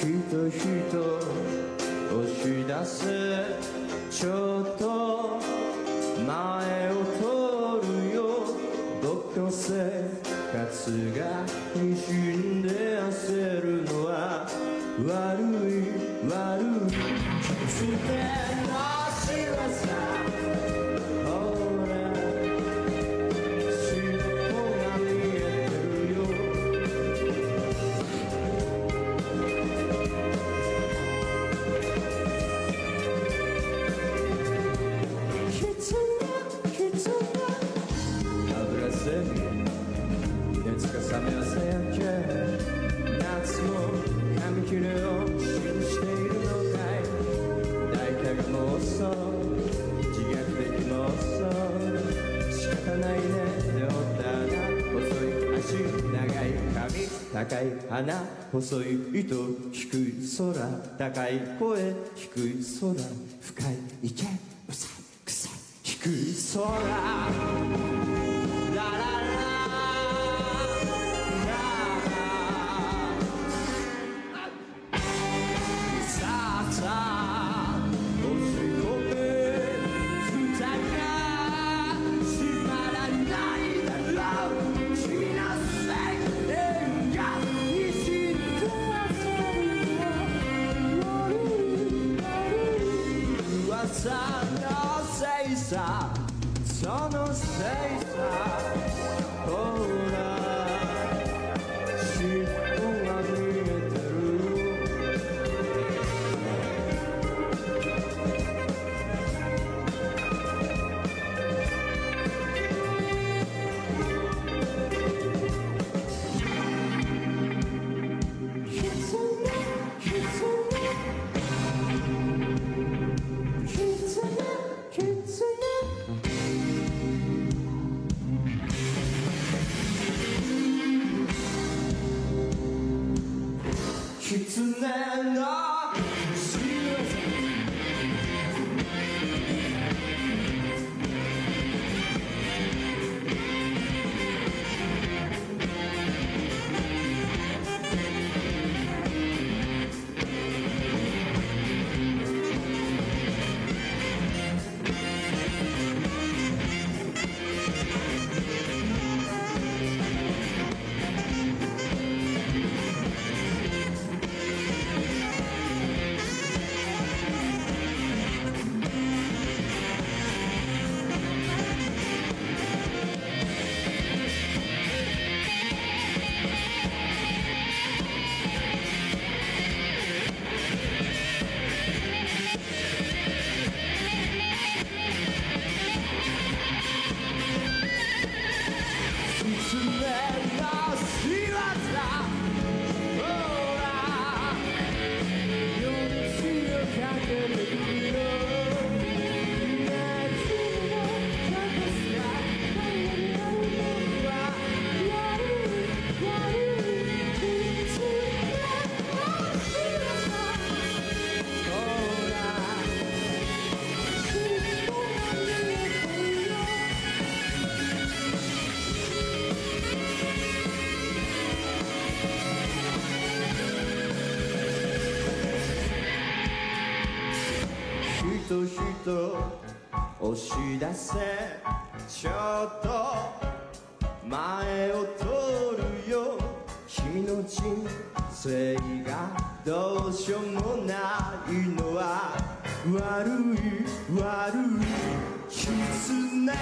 ひと押し出せちょっと前を通るよ。どっか生活が一瞬で焦るのは悪い悪い。高い花細い糸低い空高い声低い空深い池うさい臭い低い空。噂のせいさそ狐人人押し出せ。ちょっと前を通るよ。君の人生がどうしようもないのは。悪い悪い。狐